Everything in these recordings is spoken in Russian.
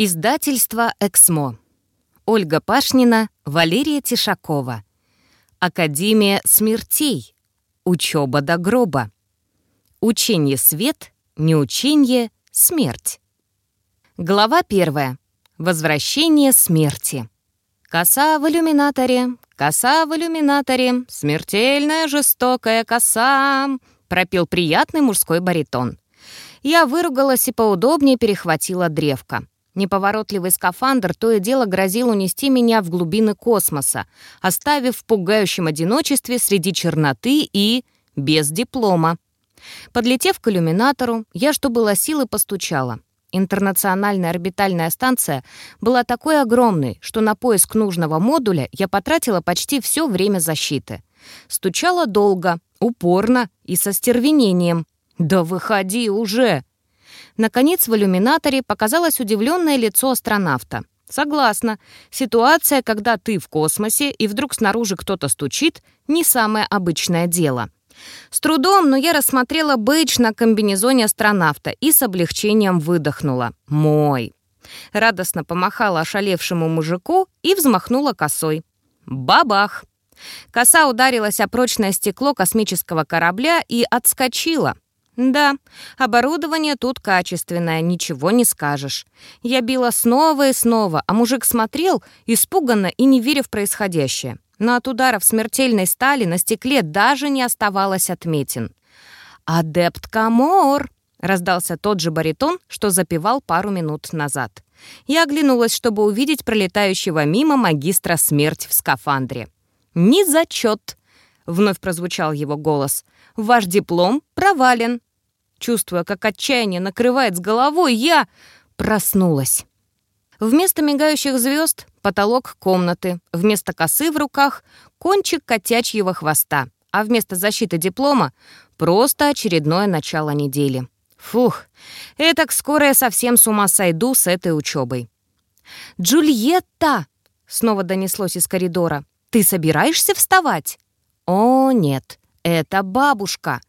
Издательство «Эксмо». Ольга Пашнина, Валерия Тишакова. Академия смертей. Учеба до гроба. Учение свет, неучение смерть. Глава первая. Возвращение смерти. Коса в иллюминаторе, коса в иллюминаторе, смертельная жестокая коса, пропел приятный мужской баритон. Я выругалась и поудобнее перехватила древко. Неповоротливый скафандр то и дело грозил унести меня в глубины космоса, оставив в пугающем одиночестве среди черноты и без диплома. Подлетев к иллюминатору, я, что было силы, постучала. Интернациональная орбитальная станция была такой огромной, что на поиск нужного модуля я потратила почти все время защиты. Стучала долго, упорно и со стервенением. «Да выходи уже!» Наконец в иллюминаторе показалось удивленное лицо астронавта. Согласна, ситуация, когда ты в космосе и вдруг снаружи кто-то стучит, не самое обычное дело. С трудом, но я рассмотрела бейдж на комбинезоне астронавта и с облегчением выдохнула. «Мой!» Радостно помахала ошалевшему мужику и взмахнула косой. Бабах! Коса ударилась о прочное стекло космического корабля и отскочила — да, оборудование тут качественное, ничего не скажешь. Я била снова и снова, а мужик смотрел, испуганно и не веря в происходящее. Но от ударов смертельной стали на стекле даже не оставалось отметин. «Адепт Камор!» — раздался тот же баритон, что запевал пару минут назад. Я оглянулась, чтобы увидеть пролетающего мимо магистра смерть в скафандре. «Не зачет!» — вновь прозвучал его голос. «Ваш диплом провален!» Чувствуя, как отчаяние накрывает с головой, я проснулась. Вместо мигающих звезд — потолок комнаты, вместо косы в руках — кончик котячьего хвоста, а вместо защиты диплома — просто очередное начало недели. Фух, этак скоро я совсем с ума сойду с этой учебой. «Джульетта!» — снова донеслось из коридора. «Ты собираешься вставать?» «О, нет, это бабушка!»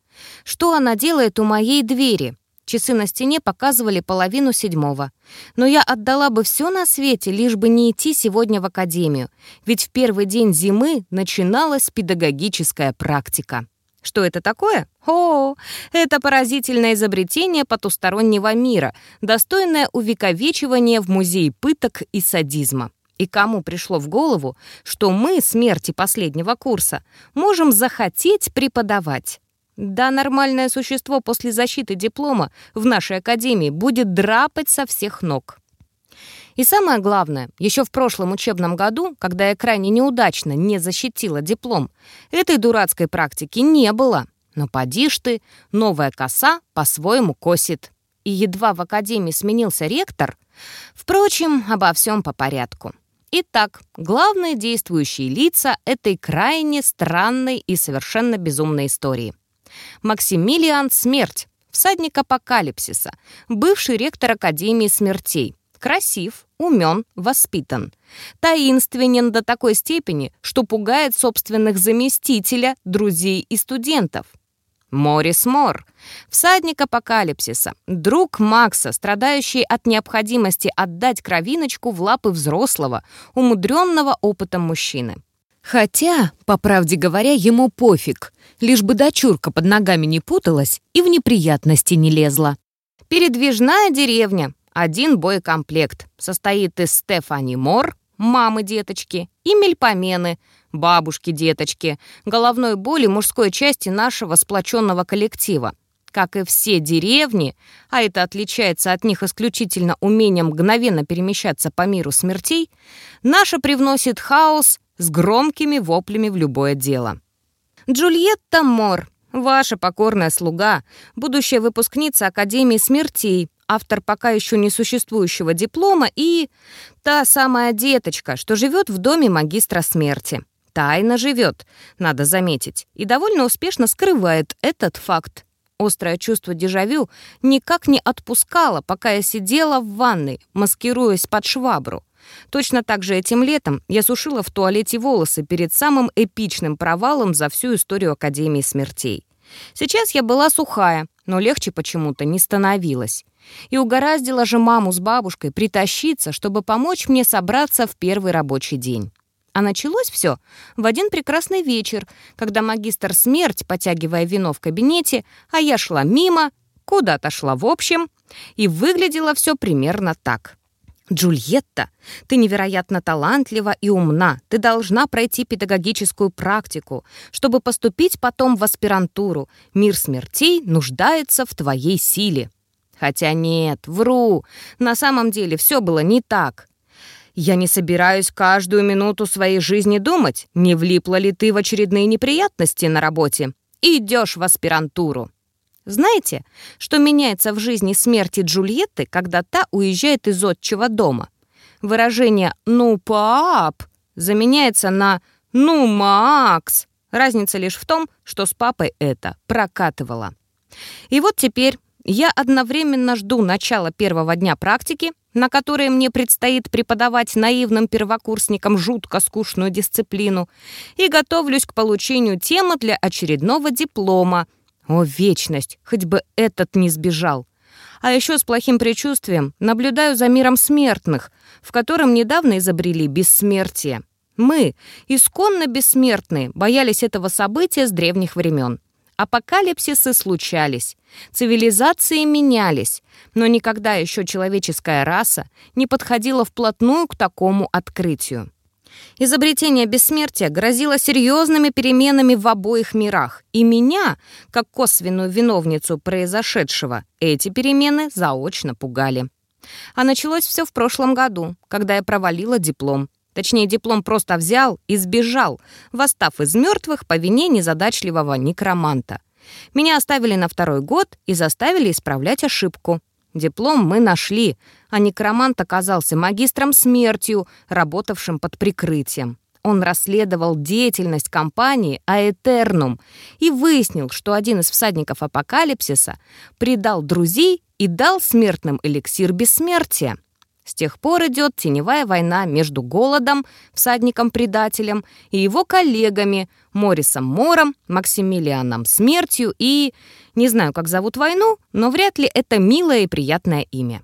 Что она делает у моей двери? Часы на стене показывали половину седьмого. Но я отдала бы все на свете, лишь бы не идти сегодня в академию, ведь в первый день зимы начиналась педагогическая практика. Что это такое? О, это поразительное изобретение потустороннего мира, достойное увековечивания в музее пыток и садизма. И кому пришло в голову, что мы, смерти последнего курса, можем захотеть преподавать? Да, нормальное существо после защиты диплома в нашей академии будет драпать со всех ног. И самое главное, еще в прошлом учебном году, когда я крайне неудачно не защитила диплом, этой дурацкой практики не было. Но поди ж ты, новая коса по-своему косит. И едва в академии сменился ректор, впрочем, обо всем по порядку. Итак, главные действующие лица этой крайне странной и совершенно безумной истории. Максимилиан Смерть, всадник апокалипсиса, бывший ректор Академии смертей. Красив, умен, воспитан. Таинственен до такой степени, что пугает собственных заместителя, друзей и студентов. Морис Мор, всадник апокалипсиса, друг Макса, страдающий от необходимости отдать кровиночку в лапы взрослого, умудренного опытом мужчины. Хотя, по правде говоря, ему пофиг, лишь бы дочурка под ногами не путалась и в неприятности не лезла. Передвижная деревня, один боекомплект, состоит из Стефани Мор, мамы деточки, и Мельпомены, бабушки деточки, головной боли мужской части нашего сплоченного коллектива. Как и все деревни, а это отличается от них исключительно умением мгновенно перемещаться по миру смертей, наша привносит хаос с громкими воплями в любое дело. Джульетта Мор, ваша покорная слуга, будущая выпускница Академии смертей, автор пока еще не существующего диплома и та самая деточка, что живет в доме магистра смерти. Тайно живет, надо заметить, и довольно успешно скрывает этот факт. Острое чувство дежавю никак не отпускало, пока я сидела в ванной, маскируясь под швабру. Точно так же этим летом я сушила в туалете волосы перед самым эпичным провалом за всю историю Академии смертей. Сейчас я была сухая, но легче почему-то не становилось. И угораздило же маму с бабушкой притащиться, чтобы помочь мне собраться в первый рабочий день. А началось все в один прекрасный вечер, когда магистр смерть, потягивая вино в кабинете, а я шла мимо, куда-то шла в общем, и выглядело все примерно так. «Джульетта, ты невероятно талантлива и умна. Ты должна пройти педагогическую практику, чтобы поступить потом в аспирантуру. Мир смертей нуждается в твоей силе». Хотя нет, вру. На самом деле все было не так. Я не собираюсь каждую минуту своей жизни думать, не влипла ли ты в очередные неприятности на работе. Идешь в аспирантуру. Знаете, что меняется в жизни смерти Джульетты, когда та уезжает из отчего дома? Выражение «ну, пап» заменяется на «ну, Макс». Разница лишь в том, что с папой это прокатывало. И вот теперь я одновременно жду начала первого дня практики, на которой мне предстоит преподавать наивным первокурсникам жутко скучную дисциплину, и готовлюсь к получению темы для очередного диплома. О, вечность! Хоть бы этот не сбежал. А еще с плохим предчувствием наблюдаю за миром смертных, в котором недавно изобрели бессмертие. Мы, исконно бессмертные, боялись этого события с древних времен. Апокалипсисы случались, цивилизации менялись, но никогда еще человеческая раса не подходила вплотную к такому открытию. Изобретение бессмертия грозило серьезными переменами в обоих мирах, и меня, как косвенную виновницу произошедшего, эти перемены заочно пугали. А началось все в прошлом году, когда я провалила диплом, Точнее, диплом просто взял и сбежал, восстав из мертвых по вине незадачливого некроманта. Меня оставили на второй год и заставили исправлять ошибку. Диплом мы нашли, а некромант оказался магистром смертью, работавшим под прикрытием. Он расследовал деятельность компании Аэтернум и выяснил, что один из всадников апокалипсиса предал друзей и дал смертным эликсир бессмертия. С тех пор идет теневая война между Голодом, всадником-предателем, и его коллегами Морисом Мором, Максимилианом Смертью и... Не знаю, как зовут войну, но вряд ли это милое и приятное имя.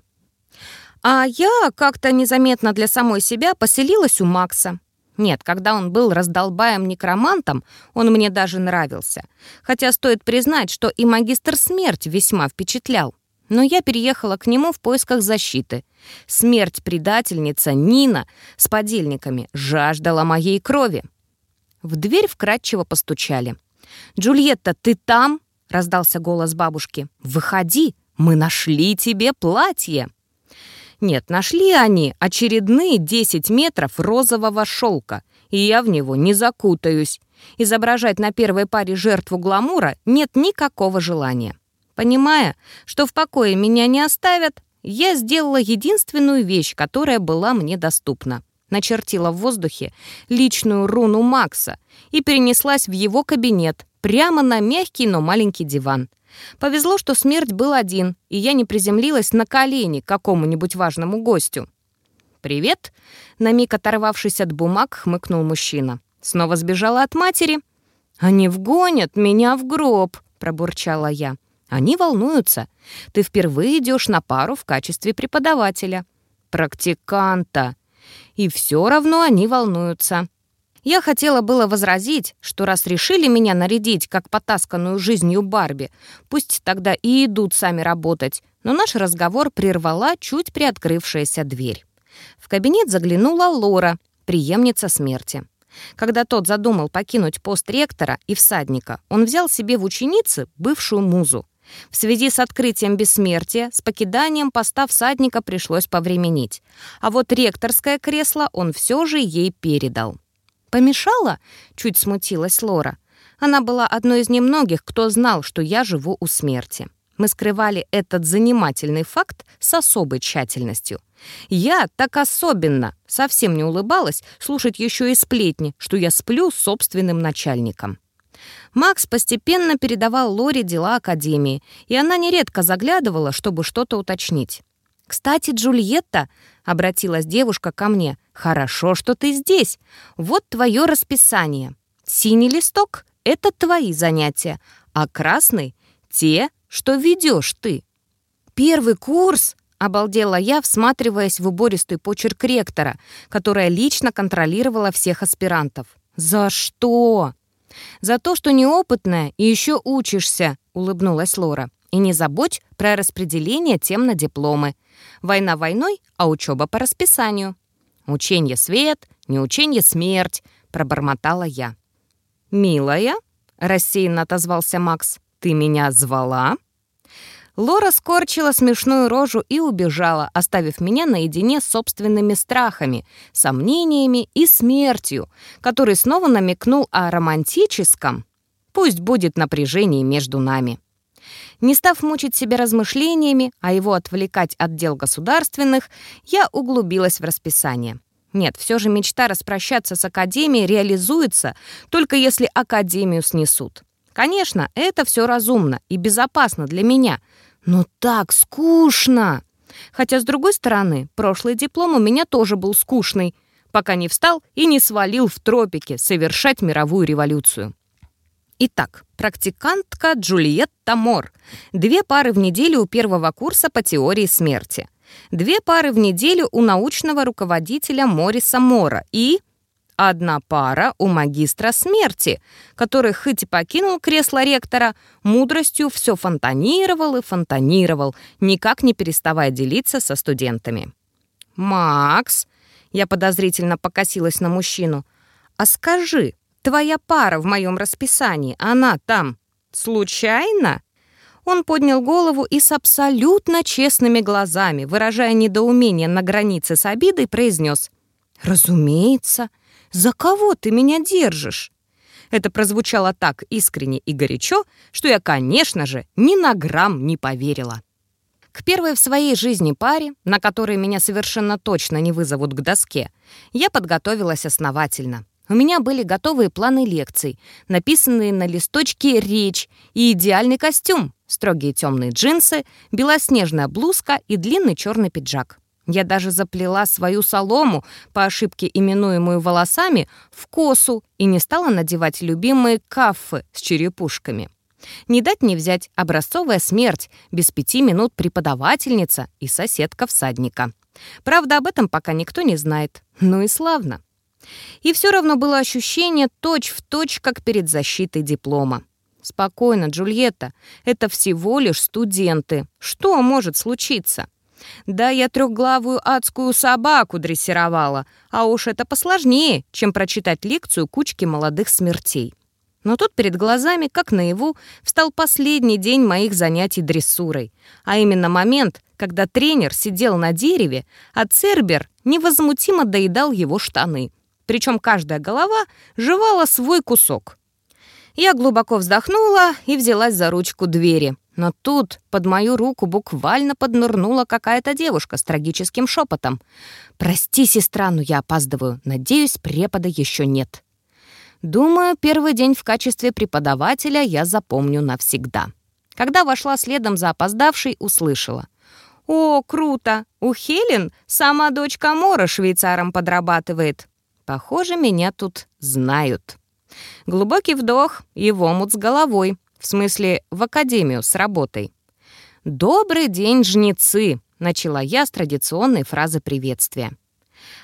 А я как-то незаметно для самой себя поселилась у Макса. Нет, когда он был раздолбаем-некромантом, он мне даже нравился. Хотя стоит признать, что и магистр смерть весьма впечатлял. Но я переехала к нему в поисках защиты. Смерть предательница Нина с подельниками жаждала моей крови. В дверь вкратчиво постучали. «Джульетта, ты там?» — раздался голос бабушки. «Выходи, мы нашли тебе платье!» Нет, нашли они очередные 10 метров розового шелка, и я в него не закутаюсь. Изображать на первой паре жертву гламура нет никакого желания. Понимая, что в покое меня не оставят, я сделала единственную вещь, которая была мне доступна. Начертила в воздухе личную руну Макса и перенеслась в его кабинет, прямо на мягкий, но маленький диван. Повезло, что смерть был один, и я не приземлилась на колени к какому-нибудь важному гостю. «Привет!» — на миг оторвавшись от бумаг, хмыкнул мужчина. Снова сбежала от матери. «Они вгонят меня в гроб!» — пробурчала я. Они волнуются. Ты впервые идешь на пару в качестве преподавателя. Практиканта. И все равно они волнуются. Я хотела было возразить, что раз решили меня нарядить, как потасканную жизнью Барби, пусть тогда и идут сами работать, но наш разговор прервала чуть приоткрывшаяся дверь. В кабинет заглянула Лора, преемница смерти. Когда тот задумал покинуть пост ректора и всадника, он взял себе в ученицы бывшую музу. В связи с открытием бессмертия с покиданием поста всадника пришлось повременить, а вот ректорское кресло он все же ей передал. «Помешала?» — чуть смутилась Лора. Она была одной из немногих, кто знал, что я живу у смерти. Мы скрывали этот занимательный факт с особой тщательностью. Я так особенно совсем не улыбалась слушать еще и сплетни, что я сплю с собственным начальником. Макс постепенно передавал Лоре дела Академии, и она нередко заглядывала, чтобы что-то уточнить. «Кстати, Джульетта», — обратилась девушка ко мне, — «хорошо, что ты здесь. Вот твое расписание. Синий листок — это твои занятия, а красный — те, что ведешь ты». первый курс?» — обалдела я, всматриваясь в убористый почерк ректора, которая лично контролировала всех аспирантов. «За что?» «За то, что неопытная и еще учишься», — улыбнулась Лора. «И не забудь про распределение тем на дипломы. Война войной, а учеба по расписанию». «Ученье свет, не ученье смерть», — пробормотала я. «Милая», — рассеянно отозвался Макс, — «ты меня звала?» Лора скорчила смешную рожу и убежала, оставив меня наедине с собственными страхами, сомнениями и смертью, который снова намекнул о романтическом. Пусть будет напряжение между нами. Не став мучить себя размышлениями, а его отвлекать от дел государственных, я углубилась в расписание. Нет, все же мечта распрощаться с Академией реализуется, только если Академию снесут. Конечно, это все разумно и безопасно для меня — но так скучно! Хотя, с другой стороны, прошлый диплом у меня тоже был скучный, пока не встал и не свалил в тропики совершать мировую революцию. Итак, практикантка Джульетта Мор. Две пары в неделю у первого курса по теории смерти. Две пары в неделю у научного руководителя Мориса Мора и одна пара у магистра смерти, который хоть и покинул кресло ректора, мудростью все фонтанировал и фонтанировал, никак не переставая делиться со студентами. «Макс», — я подозрительно покосилась на мужчину, «а скажи, твоя пара в моем расписании, она там случайно?» Он поднял голову и с абсолютно честными глазами, выражая недоумение на границе с обидой, произнес «Разумеется, «За кого ты меня держишь?» Это прозвучало так искренне и горячо, что я, конечно же, ни на грамм не поверила. К первой в своей жизни паре, на которой меня совершенно точно не вызовут к доске, я подготовилась основательно. У меня были готовые планы лекций, написанные на листочке речь и идеальный костюм, строгие темные джинсы, белоснежная блузка и длинный черный пиджак. Я даже заплела свою солому, по ошибке именуемую волосами, в косу и не стала надевать любимые кафы с черепушками. Не дать не взять образцовая смерть, без пяти минут преподавательница и соседка всадника. Правда, об этом пока никто не знает. Ну и славно. И все равно было ощущение точь-в-точь, точь, как перед защитой диплома. Спокойно, Джульетта, это всего лишь студенты. Что может случиться? Да я трехглавую адскую собаку дрессировала, а уж это посложнее, чем прочитать лекцию кучки молодых смертей. Но тут перед глазами, как наяву, встал последний день моих занятий дрессурой, а именно момент, когда тренер сидел на дереве, а Цербер невозмутимо доедал его штаны. Причем каждая голова жевала свой кусок. Я глубоко вздохнула и взялась за ручку двери. Но тут под мою руку буквально поднырнула какая-то девушка с трагическим шепотом. «Прости, сестра, но я опаздываю. Надеюсь, препода еще нет». Думаю, первый день в качестве преподавателя я запомню навсегда. Когда вошла следом за опоздавшей, услышала. «О, круто! У Хелен сама дочка Мора швейцаром подрабатывает. Похоже, меня тут знают». Глубокий вдох и в омут с головой. В смысле, в академию с работой. «Добрый день, жнецы!» — начала я с традиционной фразы приветствия.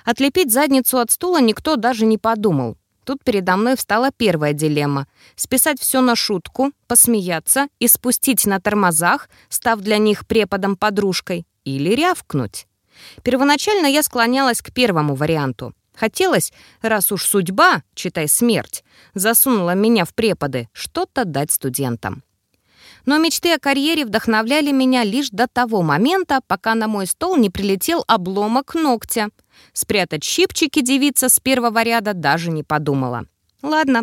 Отлепить задницу от стула никто даже не подумал. Тут передо мной встала первая дилемма — списать все на шутку, посмеяться и спустить на тормозах, став для них преподом-подружкой, или рявкнуть. Первоначально я склонялась к первому варианту. Хотелось, раз уж судьба, читай смерть, засунула меня в преподы, что-то дать студентам. Но мечты о карьере вдохновляли меня лишь до того момента, пока на мой стол не прилетел обломок ногтя. Спрятать щипчики девица с первого ряда даже не подумала. Ладно,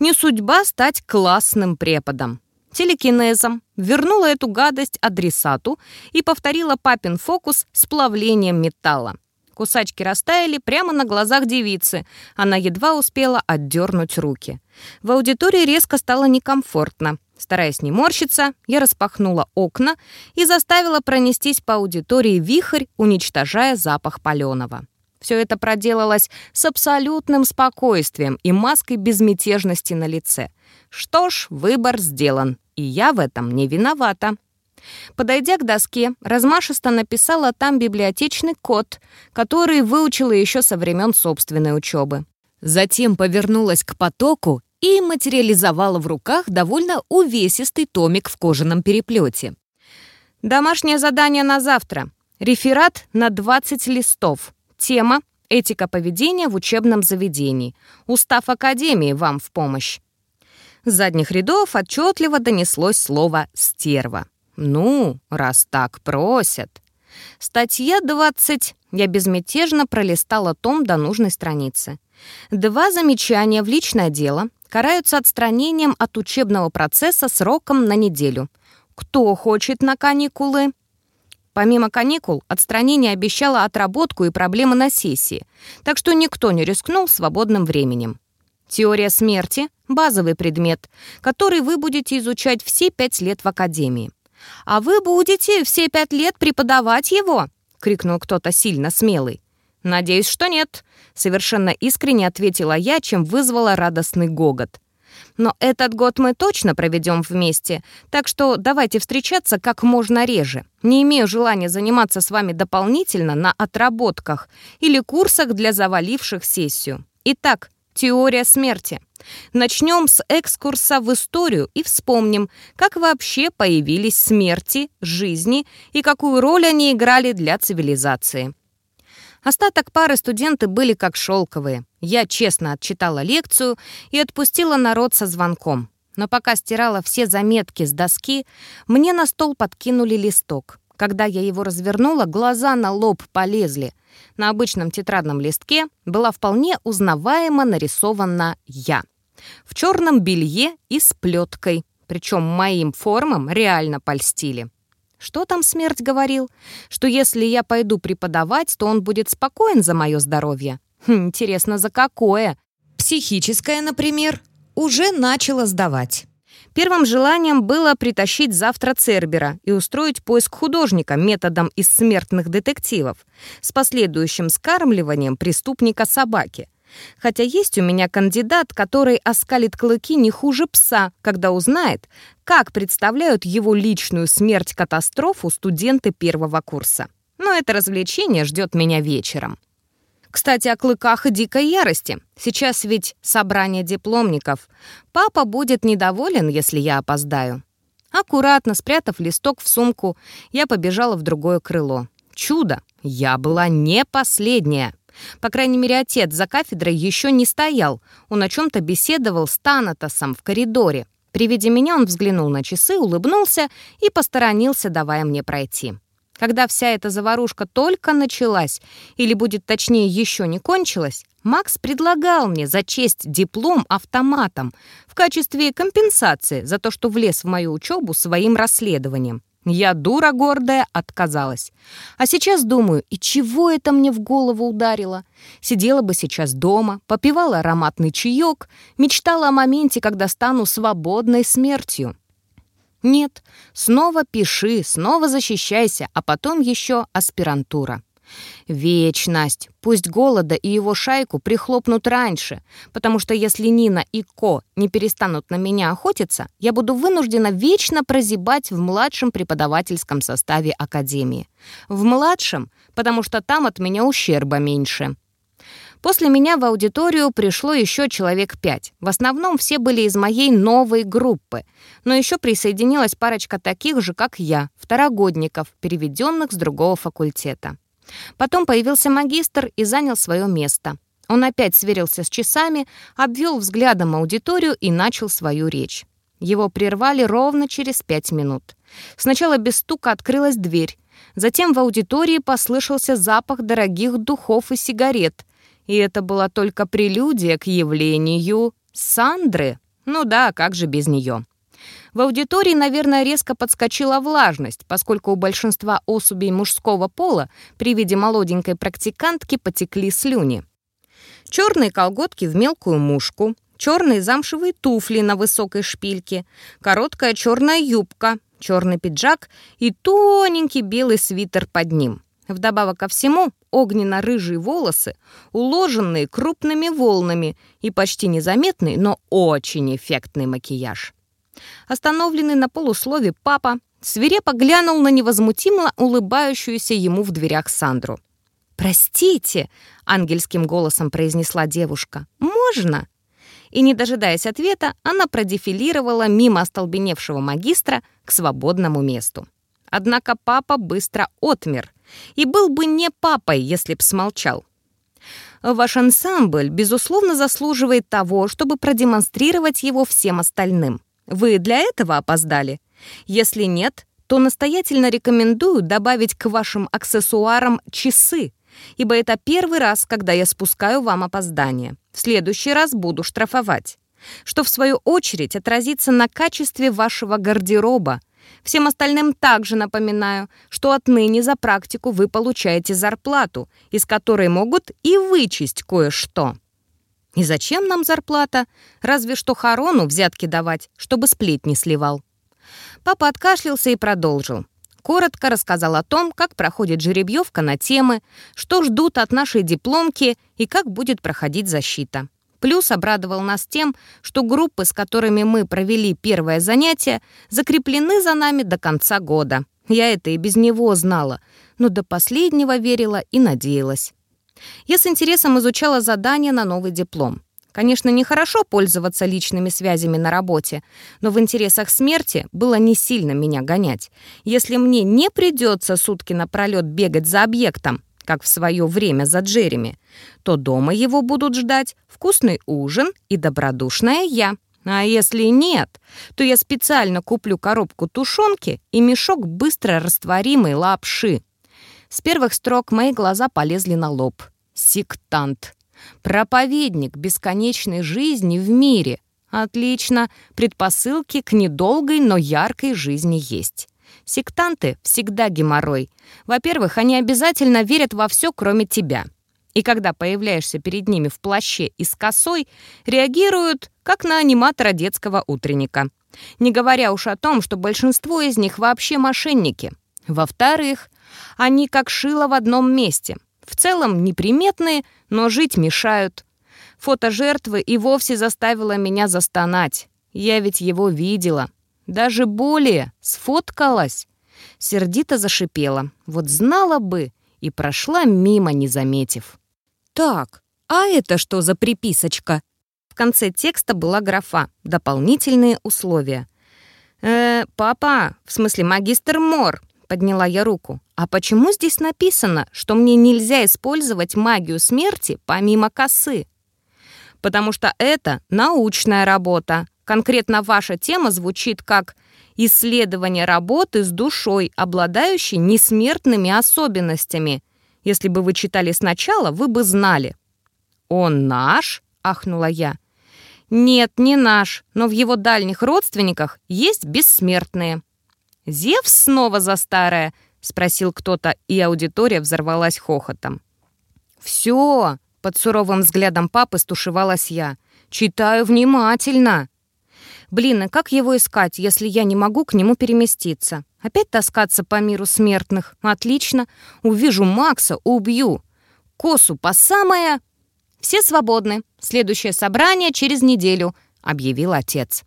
не судьба стать классным преподом. Телекинезом вернула эту гадость адресату и повторила папин фокус с плавлением металла. Кусачки растаяли прямо на глазах девицы. Она едва успела отдернуть руки. В аудитории резко стало некомфортно. Стараясь не морщиться, я распахнула окна и заставила пронестись по аудитории вихрь, уничтожая запах паленого. Все это проделалось с абсолютным спокойствием и маской безмятежности на лице. Что ж, выбор сделан, и я в этом не виновата. Подойдя к доске, размашисто написала там библиотечный код, который выучила еще со времен собственной учебы. Затем повернулась к потоку и материализовала в руках довольно увесистый томик в кожаном переплете. Домашнее задание на завтра. Реферат на 20 листов. Тема «Этика поведения в учебном заведении». Устав Академии вам в помощь. С задних рядов отчетливо донеслось слово «стерва». Ну, раз так просят. Статья 20. Я безмятежно пролистала том до нужной страницы. Два замечания в личное дело караются отстранением от учебного процесса сроком на неделю. Кто хочет на каникулы? Помимо каникул, отстранение обещало отработку и проблемы на сессии, так что никто не рискнул свободным временем. Теория смерти — базовый предмет, который вы будете изучать все пять лет в академии. «А вы будете все пять лет преподавать его?» — крикнул кто-то сильно смелый. «Надеюсь, что нет», — совершенно искренне ответила я, чем вызвала радостный гогот. «Но этот год мы точно проведем вместе, так что давайте встречаться как можно реже. Не имею желания заниматься с вами дополнительно на отработках или курсах для заваливших сессию. Итак, теория смерти. Начнем с экскурса в историю и вспомним, как вообще появились смерти, жизни и какую роль они играли для цивилизации. Остаток пары студенты были как шелковые. Я честно отчитала лекцию и отпустила народ со звонком. Но пока стирала все заметки с доски, мне на стол подкинули листок. Когда я его развернула, глаза на лоб полезли — на обычном тетрадном листке была вполне узнаваемо нарисована «я». В черном белье и с плеткой, причем моим формам реально польстили. Что там смерть говорил? Что если я пойду преподавать, то он будет спокоен за мое здоровье? Хм, интересно, за какое? Психическое, например, уже начало сдавать. Первым желанием было притащить завтра Цербера и устроить поиск художника методом из смертных детективов с последующим скармливанием преступника собаки. Хотя есть у меня кандидат, который оскалит клыки не хуже пса, когда узнает, как представляют его личную смерть-катастрофу студенты первого курса. Но это развлечение ждет меня вечером. Кстати, о клыках и дикой ярости. Сейчас ведь собрание дипломников. Папа будет недоволен, если я опоздаю. Аккуратно спрятав листок в сумку, я побежала в другое крыло. Чудо! Я была не последняя. По крайней мере, отец за кафедрой еще не стоял. Он о чем-то беседовал с Танатосом в коридоре. При виде меня он взглянул на часы, улыбнулся и посторонился, давая мне пройти. Когда вся эта заварушка только началась, или будет точнее еще не кончилась, Макс предлагал мне зачесть диплом автоматом в качестве компенсации за то, что влез в мою учебу своим расследованием. Я, дура гордая, отказалась. А сейчас думаю, и чего это мне в голову ударило? Сидела бы сейчас дома, попивала ароматный чаек, мечтала о моменте, когда стану свободной смертью. Нет, снова пиши, снова защищайся, а потом еще аспирантура. Вечность. Пусть голода и его шайку прихлопнут раньше, потому что если Нина и Ко не перестанут на меня охотиться, я буду вынуждена вечно прозябать в младшем преподавательском составе Академии. В младшем, потому что там от меня ущерба меньше. После меня в аудиторию пришло еще человек пять. В основном все были из моей новой группы. Но еще присоединилась парочка таких же, как я, второгодников, переведенных с другого факультета. Потом появился магистр и занял свое место. Он опять сверился с часами, обвел взглядом аудиторию и начал свою речь. Его прервали ровно через пять минут. Сначала без стука открылась дверь. Затем в аудитории послышался запах дорогих духов и сигарет. И это была только прелюдия к явлению Сандры. Ну да, как же без нее. В аудитории, наверное, резко подскочила влажность, поскольку у большинства особей мужского пола при виде молоденькой практикантки потекли слюни. Черные колготки в мелкую мушку, черные замшевые туфли на высокой шпильке, короткая черная юбка, черный пиджак и тоненький белый свитер под ним. Вдобавок ко всему, огненно-рыжие волосы, уложенные крупными волнами и почти незаметный, но очень эффектный макияж. Остановленный на полуслове папа свирепо глянул на невозмутимо улыбающуюся ему в дверях Сандру. «Простите», — ангельским голосом произнесла девушка, — «можно?» И, не дожидаясь ответа, она продефилировала мимо остолбеневшего магистра к свободному месту. Однако папа быстро отмер, и был бы не папой, если б смолчал. Ваш ансамбль, безусловно, заслуживает того, чтобы продемонстрировать его всем остальным. Вы для этого опоздали? Если нет, то настоятельно рекомендую добавить к вашим аксессуарам часы, ибо это первый раз, когда я спускаю вам опоздание. В следующий раз буду штрафовать. Что, в свою очередь, отразится на качестве вашего гардероба. Всем остальным также напоминаю, что отныне за практику вы получаете зарплату, из которой могут и вычесть кое-что. И зачем нам зарплата? Разве что Харону взятки давать, чтобы сплетни сливал. Папа откашлялся и продолжил. Коротко рассказал о том, как проходит жеребьевка на темы, что ждут от нашей дипломки и как будет проходить защита. Плюс обрадовал нас тем, что группы, с которыми мы провели первое занятие, закреплены за нами до конца года. Я это и без него знала, но до последнего верила и надеялась. Я с интересом изучала задание на новый диплом. Конечно, нехорошо пользоваться личными связями на работе, но в интересах смерти было не сильно меня гонять. Если мне не придется сутки напролет бегать за объектом, как в свое время за Джереми, то дома его будут ждать вкусный ужин и добродушная я. А если нет, то я специально куплю коробку тушенки и мешок быстро растворимой лапши. С первых строк мои глаза полезли на лоб. Сектант. Проповедник бесконечной жизни в мире. Отлично, предпосылки к недолгой, но яркой жизни есть. Сектанты всегда геморрой. Во-первых, они обязательно верят во все, кроме тебя. И когда появляешься перед ними в плаще и с косой, реагируют, как на аниматора детского утренника. Не говоря уж о том, что большинство из них вообще мошенники. Во-вторых, они как шило в одном месте. В целом неприметные, но жить мешают. Фото жертвы и вовсе заставило меня застонать. Я ведь его видела. Даже более, сфоткалась. Сердито зашипела. Вот знала бы и прошла мимо, не заметив. Так, а это что за приписочка? В конце текста была графа «Дополнительные условия». «Э, папа, в смысле магистр Мор», — подняла я руку. «А почему здесь написано, что мне нельзя использовать магию смерти помимо косы?» «Потому что это научная работа. Конкретно ваша тема звучит как «исследование работы с душой, обладающей несмертными особенностями». Если бы вы читали сначала, вы бы знали». «Он наш?» — ахнула я. «Нет, не наш, но в его дальних родственниках есть бессмертные». «Зевс снова за старое?» — спросил кто-то, и аудитория взорвалась хохотом. «Все!» — под суровым взглядом папы стушевалась я. «Читаю внимательно!» «Блин, и как его искать, если я не могу к нему переместиться? Опять таскаться по миру смертных? Отлично! Увижу Макса, убью! Косу по самое...» «Все свободны. Следующее собрание через неделю», — объявил отец.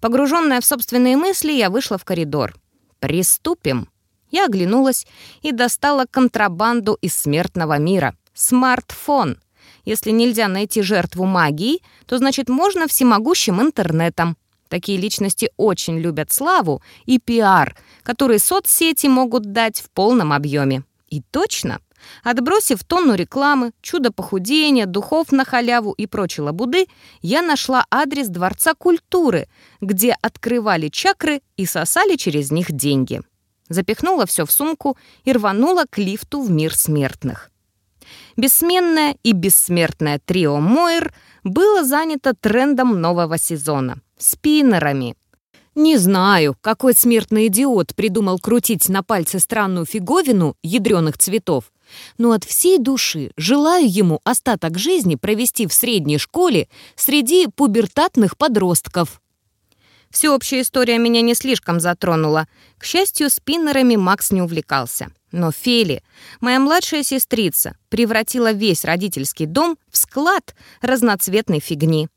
Погруженная в собственные мысли, я вышла в коридор. «Приступим!» Я оглянулась и достала контрабанду из смертного мира. Смартфон. Если нельзя найти жертву магии, то значит можно всемогущим интернетом. Такие личности очень любят славу и пиар, которые соцсети могут дать в полном объеме. И точно, Отбросив тонну рекламы, чудо похудения, духов на халяву и прочей лабуды, я нашла адрес Дворца культуры, где открывали чакры и сосали через них деньги. Запихнула все в сумку и рванула к лифту в мир смертных. Бессменное и бессмертное трио Мойр было занято трендом нового сезона — спиннерами. Не знаю, какой смертный идиот придумал крутить на пальце странную фиговину ядреных цветов, но от всей души желаю ему остаток жизни провести в средней школе среди пубертатных подростков. Всеобщая история меня не слишком затронула. К счастью, спиннерами Макс не увлекался. Но Фели, моя младшая сестрица, превратила весь родительский дом в склад разноцветной фигни.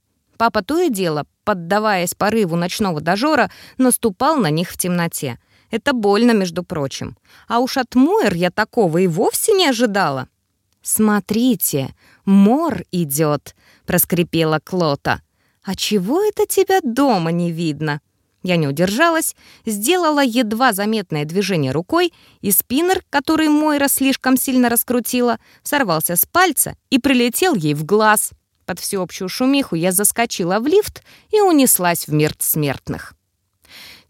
Папа то и дело, поддаваясь порыву ночного дожора, наступал на них в темноте — Это больно, между прочим. А уж от Мойер я такого и вовсе не ожидала. «Смотрите, мор идет», — проскрипела Клота. «А чего это тебя дома не видно?» Я не удержалась, сделала едва заметное движение рукой, и спиннер, который Мойра слишком сильно раскрутила, сорвался с пальца и прилетел ей в глаз. Под всеобщую шумиху я заскочила в лифт и унеслась в мир смертных.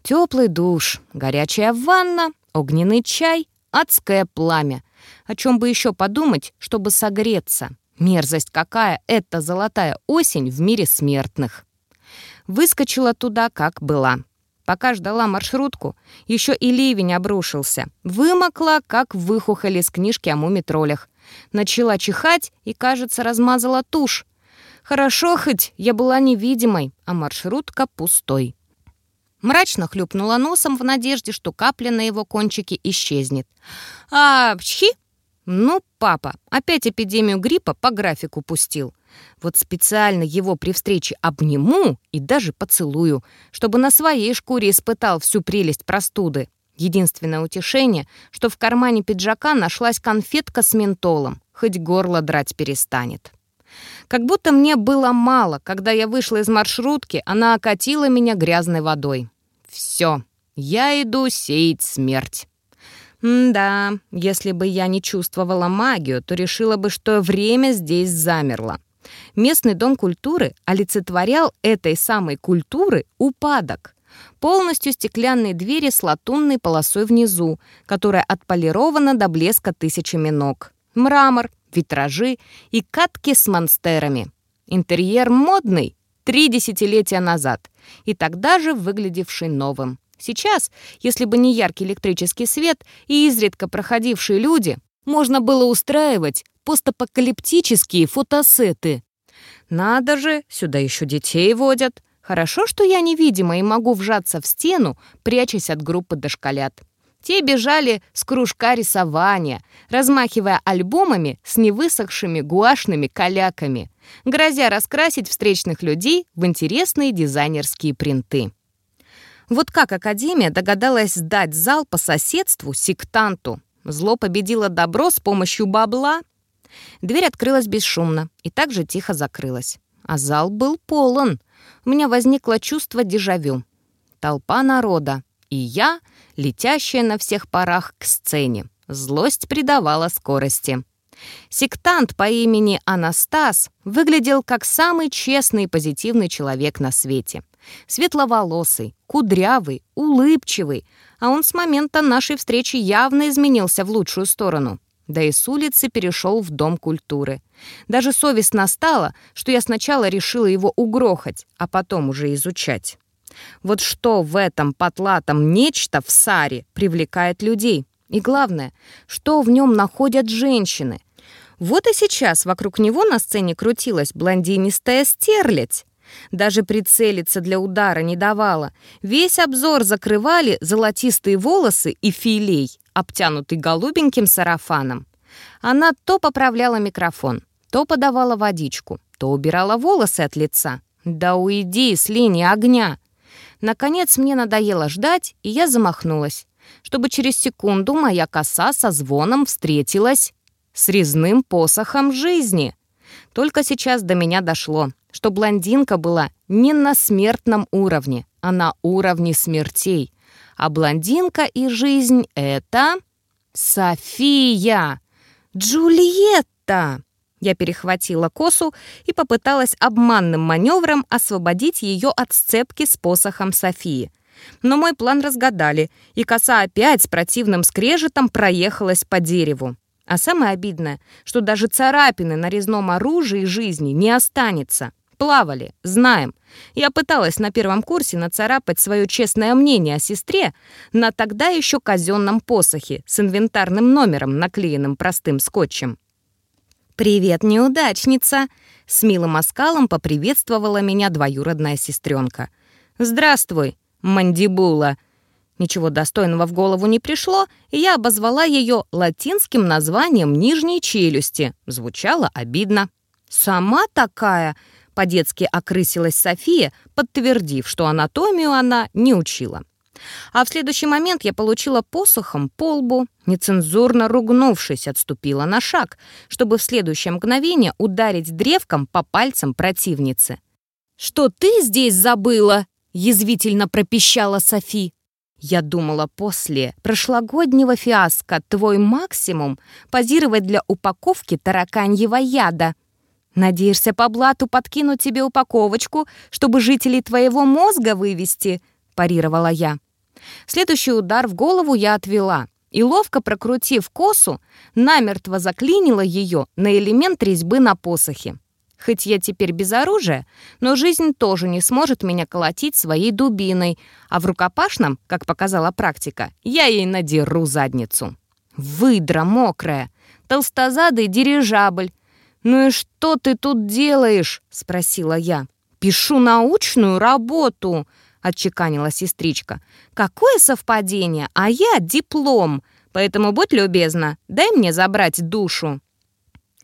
Теплый душ, горячая ванна, огненный чай, адское пламя. О чем бы еще подумать, чтобы согреться? Мерзость какая это золотая осень в мире смертных. Выскочила туда, как была. Пока ждала маршрутку, еще и ливень обрушился. Вымокла, как выхухоли с книжки о мумитролях. Начала чихать и, кажется, размазала тушь. Хорошо хоть я была невидимой, а маршрутка пустой. Мрачно хлюпнула носом в надежде, что капля на его кончике исчезнет. «А, пчхи!» «Ну, папа, опять эпидемию гриппа по графику пустил. Вот специально его при встрече обниму и даже поцелую, чтобы на своей шкуре испытал всю прелесть простуды. Единственное утешение, что в кармане пиджака нашлась конфетка с ментолом, хоть горло драть перестанет. Как будто мне было мало, когда я вышла из маршрутки, она окатила меня грязной водой. Все, я иду сеять смерть. М-да, если бы я не чувствовала магию, то решила бы, что время здесь замерло. Местный дом культуры олицетворял этой самой культуры упадок. Полностью стеклянные двери с латунной полосой внизу, которая отполирована до блеска тысячами ног. Мрамор, витражи и катки с монстерами. Интерьер модный, три десятилетия назад, и тогда же выглядевший новым. Сейчас, если бы не яркий электрический свет и изредка проходившие люди, можно было устраивать постапокалиптические фотосеты. Надо же, сюда еще детей водят. Хорошо, что я невидима и могу вжаться в стену, прячась от группы дошколят. Те бежали с кружка рисования, размахивая альбомами с невысохшими гуашными каляками, грозя раскрасить встречных людей в интересные дизайнерские принты. Вот как Академия догадалась сдать зал по соседству сектанту. Зло победило добро с помощью бабла. Дверь открылась бесшумно и также тихо закрылась. А зал был полон. У меня возникло чувство дежавю. Толпа народа. И я, летящая на всех парах к сцене. Злость придавала скорости. Сектант по имени Анастас выглядел как самый честный и позитивный человек на свете. Светловолосый, кудрявый, улыбчивый, а он с момента нашей встречи явно изменился в лучшую сторону. Да и с улицы перешел в Дом культуры. Даже совестно стало, что я сначала решила его угрохать, а потом уже изучать. Вот что в этом потлатом нечто в Саре привлекает людей? И главное, что в нем находят женщины? Вот и сейчас вокруг него на сцене крутилась блондинистая стерлядь. Даже прицелиться для удара не давала. Весь обзор закрывали золотистые волосы и филей, обтянутый голубеньким сарафаном. Она то поправляла микрофон, то подавала водичку, то убирала волосы от лица. «Да уйди с линии огня!» Наконец мне надоело ждать, и я замахнулась, чтобы через секунду моя коса со звоном встретилась с резным посохом жизни. Только сейчас до меня дошло что блондинка была не на смертном уровне, а на уровне смертей. А блондинка и жизнь — это... София! Джульетта! Я перехватила косу и попыталась обманным маневром освободить ее от сцепки с посохом Софии. Но мой план разгадали, и коса опять с противным скрежетом проехалась по дереву. А самое обидное, что даже царапины на резном оружии жизни не останется. Плавали, знаем. Я пыталась на первом курсе нацарапать свое честное мнение о сестре на тогда еще казенном посохе с инвентарным номером, наклеенным простым скотчем. «Привет, неудачница!» С милым оскалом поприветствовала меня двоюродная сестренка. «Здравствуй, мандибула!» Ничего достойного в голову не пришло, и я обозвала ее латинским названием нижней челюсти. Звучало обидно. «Сама такая!» По-детски окрысилась София, подтвердив, что анатомию она не учила. А в следующий момент я получила посохом по лбу, нецензурно ругнувшись, отступила на шаг, чтобы в следующее мгновение ударить древком по пальцам противницы. «Что ты здесь забыла?» — язвительно пропищала Софи. Я думала, после прошлогоднего фиаско твой максимум — позировать для упаковки тараканьего яда. Надеешься по блату подкинуть тебе упаковочку, чтобы жителей твоего мозга вывести?» — парировала я. Следующий удар в голову я отвела и, ловко прокрутив косу, намертво заклинила ее на элемент резьбы на посохе. Хоть я теперь без оружия, но жизнь тоже не сможет меня колотить своей дубиной, а в рукопашном, как показала практика, я ей надеру задницу. Выдра мокрая, толстозадый дирижабль. «Ну и что ты тут делаешь?» — спросила я. «Пишу научную работу», — отчеканила сестричка. «Какое совпадение, а я диплом, поэтому будь любезна, дай мне забрать душу».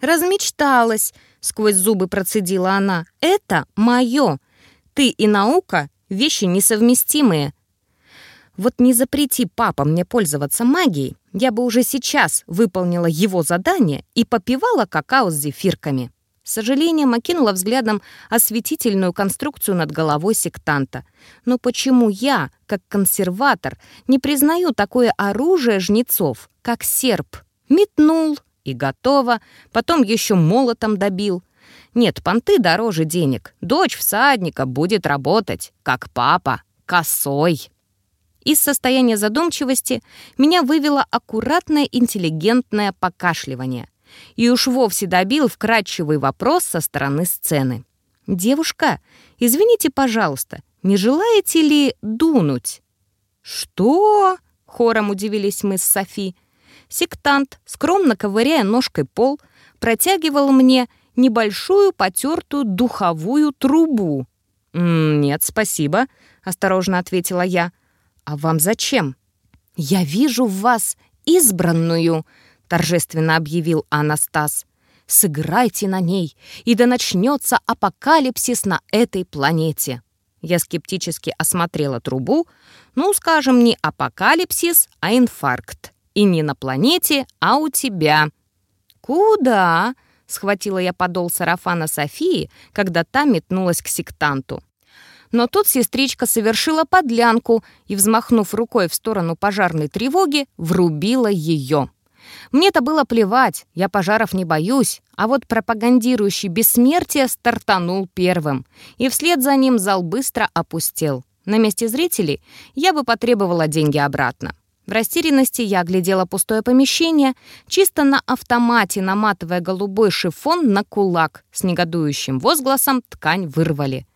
«Размечталась», — сквозь зубы процедила она. «Это мое. Ты и наука — вещи несовместимые». Вот не запрети папа мне пользоваться магией, я бы уже сейчас выполнила его задание и попивала какао с зефирками. С сожалением окинула взглядом осветительную конструкцию над головой сектанта. Но почему я, как консерватор, не признаю такое оружие жнецов, как серп? Метнул, и готово, потом еще молотом добил. Нет, понты дороже денег. Дочь всадника будет работать, как папа, косой. Из состояния задумчивости меня вывело аккуратное интеллигентное покашливание. И уж вовсе добил вкрадчивый вопрос со стороны сцены. «Девушка, извините, пожалуйста, не желаете ли дунуть?» «Что?» — хором удивились мы с Софи. Сектант, скромно ковыряя ножкой пол, протягивал мне небольшую потертую духовую трубу. «Нет, спасибо», — осторожно ответила я. «А вам зачем?» «Я вижу в вас избранную», — торжественно объявил Анастас. «Сыграйте на ней, и да начнется апокалипсис на этой планете». Я скептически осмотрела трубу. Ну, скажем, не апокалипсис, а инфаркт. И не на планете, а у тебя». «Куда?» — схватила я подол сарафана Софии, когда та метнулась к сектанту. Но тут сестричка совершила подлянку и, взмахнув рукой в сторону пожарной тревоги, врубила ее. Мне-то было плевать, я пожаров не боюсь, а вот пропагандирующий бессмертие стартанул первым, и вслед за ним зал быстро опустел. На месте зрителей я бы потребовала деньги обратно. В растерянности я оглядела пустое помещение, чисто на автомате наматывая голубой шифон на кулак. С негодующим возгласом ткань вырвали.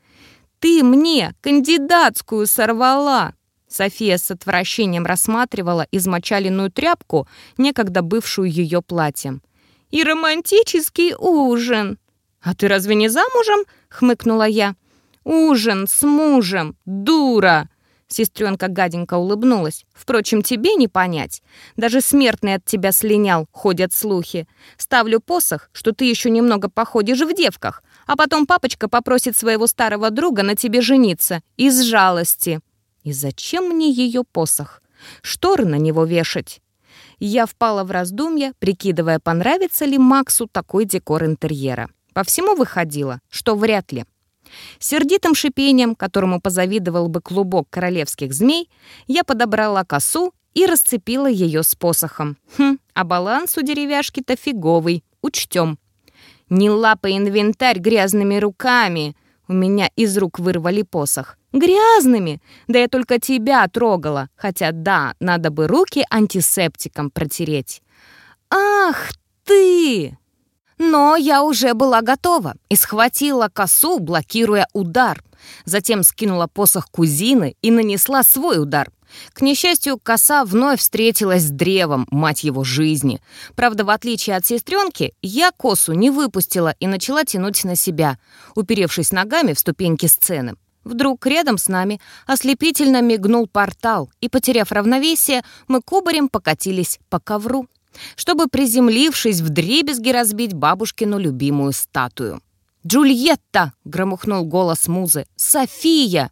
«Ты мне кандидатскую сорвала!» София с отвращением рассматривала измочаленную тряпку, некогда бывшую ее платьем. «И романтический ужин!» «А ты разве не замужем?» — хмыкнула я. «Ужин с мужем, дура!» Сестренка гаденько улыбнулась. «Впрочем, тебе не понять. Даже смертный от тебя слинял, ходят слухи. Ставлю посох, что ты еще немного походишь в девках, а потом папочка попросит своего старого друга на тебе жениться. Из жалости». «И зачем мне ее посох? Шторы на него вешать?» Я впала в раздумья, прикидывая, понравится ли Максу такой декор интерьера. По всему выходило, что вряд ли. Сердитым шипением, которому позавидовал бы клубок королевских змей, я подобрала косу и расцепила ее с посохом. Хм, а баланс у деревяшки-то фиговый, учтем. «Не лапай инвентарь грязными руками!» У меня из рук вырвали посох. «Грязными? Да я только тебя трогала. Хотя да, надо бы руки антисептиком протереть». «Ах ты!» Но я уже была готова и схватила косу, блокируя удар. Затем скинула посох кузины и нанесла свой удар. К несчастью, коса вновь встретилась с древом, мать его жизни. Правда, в отличие от сестренки, я косу не выпустила и начала тянуть на себя, уперевшись ногами в ступеньки сцены. Вдруг рядом с нами ослепительно мигнул портал, и, потеряв равновесие, мы кубарем покатились по ковру чтобы, приземлившись в дребезги, разбить бабушкину любимую статую. «Джульетта!» — громыхнул голос музы. «София!»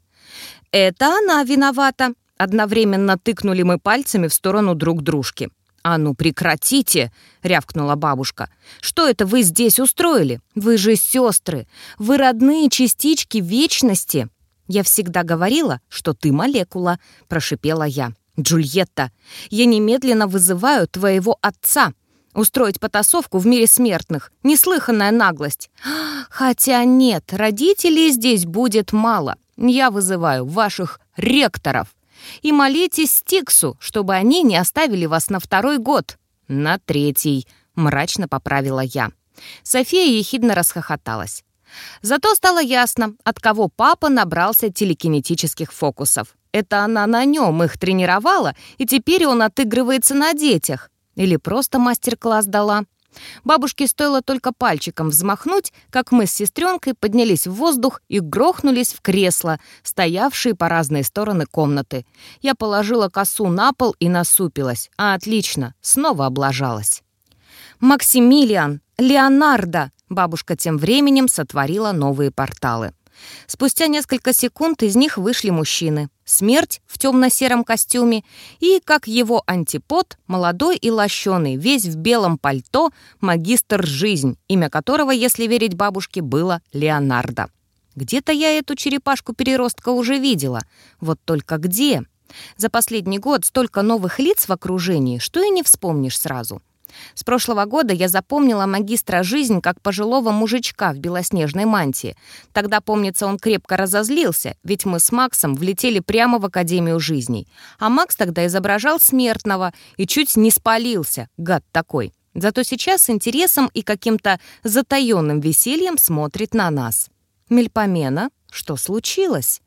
«Это она виновата!» — Одновременно тыкнули мы пальцами в сторону друг дружки. «А ну прекратите!» — рявкнула бабушка. «Что это вы здесь устроили? Вы же сестры! Вы родные частички вечности!» «Я всегда говорила, что ты молекула», — прошипела я. «Джульетта, я немедленно вызываю твоего отца. Устроить потасовку в мире смертных — неслыханная наглость. Хотя нет, родителей здесь будет мало. Я вызываю ваших ректоров. И молитесь Стиксу, чтобы они не оставили вас на второй год. На третий, мрачно поправила я. София ехидно расхохоталась. Зато стало ясно, от кого папа набрался телекинетических фокусов. Это она на нем их тренировала, и теперь он отыгрывается на детях. Или просто мастер-класс дала. Бабушке стоило только пальчиком взмахнуть, как мы с сестренкой поднялись в воздух и грохнулись в кресло, стоявшие по разные стороны комнаты. Я положила косу на пол и насупилась. А отлично, снова облажалась. «Максимилиан! Леонардо!» Бабушка тем временем сотворила новые порталы. Спустя несколько секунд из них вышли мужчины. Смерть в темно-сером костюме и, как его антипод, молодой и лощеный, весь в белом пальто, магистр жизнь, имя которого, если верить бабушке, было Леонардо. Где-то я эту черепашку-переростка уже видела. Вот только где? За последний год столько новых лиц в окружении, что и не вспомнишь сразу. С прошлого года я запомнила магистра жизнь как пожилого мужичка в белоснежной мантии. Тогда, помнится, он крепко разозлился, ведь мы с Максом влетели прямо в Академию жизней. А Макс тогда изображал смертного и чуть не спалился, гад такой. Зато сейчас с интересом и каким-то затаённым весельем смотрит на нас. Мельпомена, что случилось?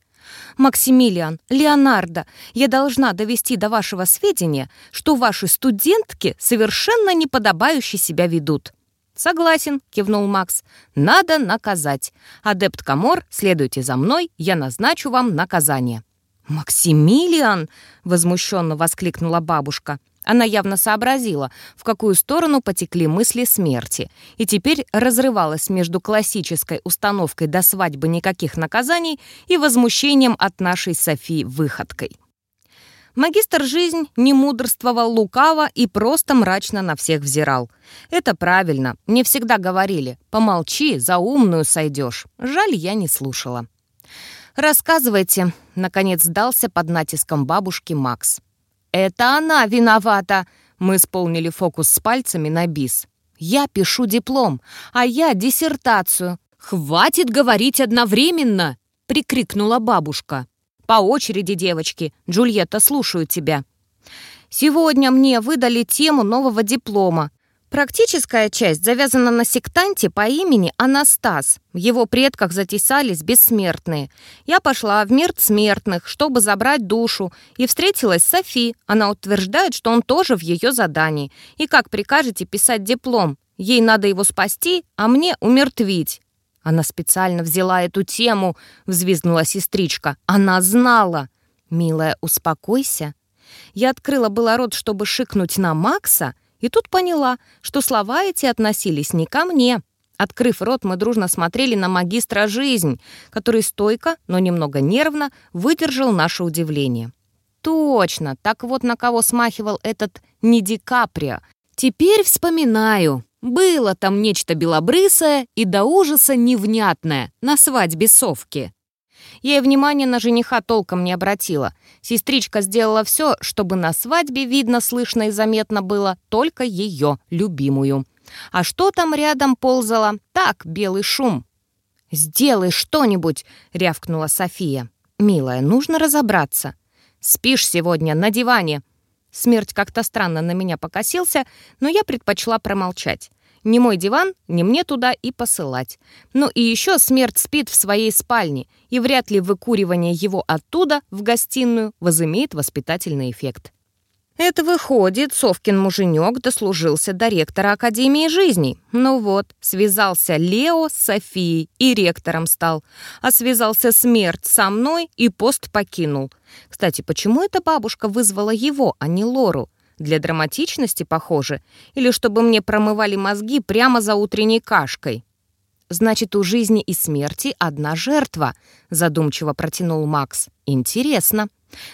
«Максимилиан, Леонардо, я должна довести до вашего сведения, что ваши студентки совершенно неподобающе себя ведут». «Согласен», — кивнул Макс. «Надо наказать. Адепт Камор, следуйте за мной, я назначу вам наказание». «Максимилиан!» — возмущенно воскликнула бабушка. Она явно сообразила, в какую сторону потекли мысли смерти, и теперь разрывалась между классической установкой до свадьбы никаких наказаний и возмущением от нашей Софии выходкой. Магистр жизнь не мудрствовал лукаво и просто мрачно на всех взирал. Это правильно, мне всегда говорили, помолчи, за умную сойдешь. Жаль, я не слушала. «Рассказывайте», — наконец сдался под натиском бабушки Макс. «Это она виновата!» Мы исполнили фокус с пальцами на бис. «Я пишу диплом, а я диссертацию». «Хватит говорить одновременно!» — прикрикнула бабушка. «По очереди, девочки. Джульетта, слушаю тебя». «Сегодня мне выдали тему нового диплома. Практическая часть завязана на сектанте по имени Анастас. В его предках затесались бессмертные. Я пошла в мир смертных, чтобы забрать душу, и встретилась с Софи. Она утверждает, что он тоже в ее задании. И как прикажете писать диплом? Ей надо его спасти, а мне умертвить. Она специально взяла эту тему, взвизгнула сестричка. Она знала. Милая, успокойся. Я открыла было рот, чтобы шикнуть на Макса, и тут поняла, что слова эти относились не ко мне. Открыв рот, мы дружно смотрели на магистра жизнь, который стойко, но немного нервно выдержал наше удивление. Точно, так вот на кого смахивал этот не Ди Каприо. Теперь вспоминаю. Было там нечто белобрысое и до ужаса невнятное на свадьбе Совки. Я и внимания на жениха толком не обратила. Сестричка сделала все, чтобы на свадьбе видно, слышно и заметно было только ее, любимую. А что там рядом ползало? Так, белый шум. «Сделай что-нибудь!» — рявкнула София. «Милая, нужно разобраться. Спишь сегодня на диване». Смерть как-то странно на меня покосился, но я предпочла промолчать. Не мой диван, не мне туда и посылать. Ну и еще смерть спит в своей спальне, и вряд ли выкуривание его оттуда, в гостиную, возымеет воспитательный эффект. Это выходит, Совкин муженек дослужился до ректора Академии жизней. Ну вот, связался Лео с Софией и ректором стал. А связался смерть со мной и пост покинул. Кстати, почему эта бабушка вызвала его, а не Лору? Для драматичности, похоже, или чтобы мне промывали мозги прямо за утренней кашкой. «Значит, у жизни и смерти одна жертва», — задумчиво протянул Макс. «Интересно.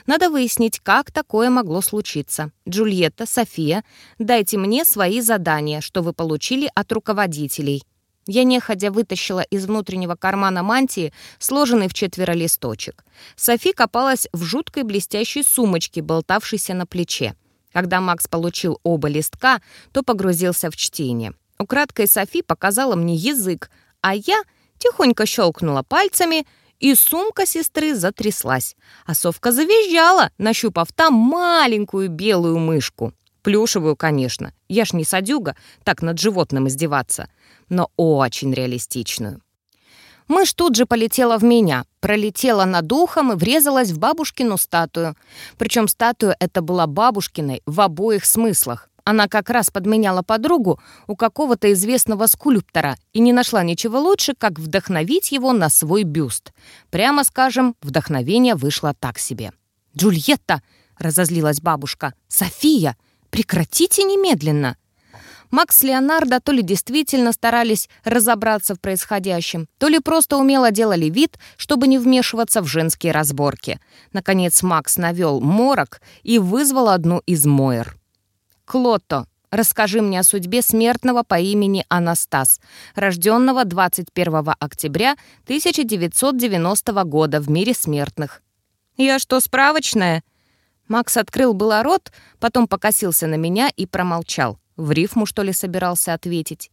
Надо выяснить, как такое могло случиться. Джульетта, София, дайте мне свои задания, что вы получили от руководителей. Я неходя вытащила из внутреннего кармана мантии сложенный в четверо листочек. Софи копалась в жуткой блестящей сумочке, болтавшейся на плече. Когда Макс получил оба листка, то погрузился в чтение. Украдкой Софи показала мне язык, а я тихонько щелкнула пальцами — и сумка сестры затряслась, а совка завизжала, нащупав там маленькую белую мышку. Плюшевую, конечно. Я ж не садюга, так над животным издеваться. Но очень реалистичную. Мышь тут же полетела в меня, пролетела над ухом и врезалась в бабушкину статую. Причем статуя эта была бабушкиной в обоих смыслах. Она как раз подменяла подругу у какого-то известного скульптора и не нашла ничего лучше, как вдохновить его на свой бюст. Прямо скажем, вдохновение вышло так себе. «Джульетта!» — разозлилась бабушка. «София! Прекратите немедленно!» Макс с Леонардо то ли действительно старались разобраться в происходящем, то ли просто умело делали вид, чтобы не вмешиваться в женские разборки. Наконец Макс навел морок и вызвал одну из Мойер. Клотто, расскажи мне о судьбе смертного по имени Анастас, рожденного 21 октября 1990 года в мире смертных. Я что, справочная? Макс открыл было рот, потом покосился на меня и промолчал. В рифму, что ли, собирался ответить.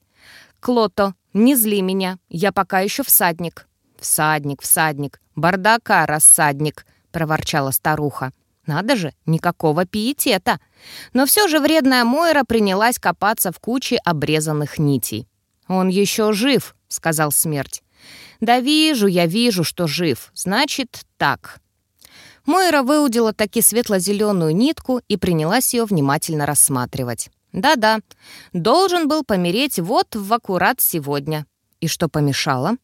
«Клотто, не зли меня, я пока еще всадник». «Всадник, всадник, бардака, рассадник», — проворчала старуха. Надо же, никакого пиетета. Но все же вредная Мойра принялась копаться в куче обрезанных нитей. «Он еще жив», — сказал смерть. «Да вижу, я вижу, что жив. Значит, так». Мойра выудила таки светло-зеленую нитку и принялась ее внимательно рассматривать. «Да-да, должен был помереть вот в аккурат сегодня». «И что помешало?»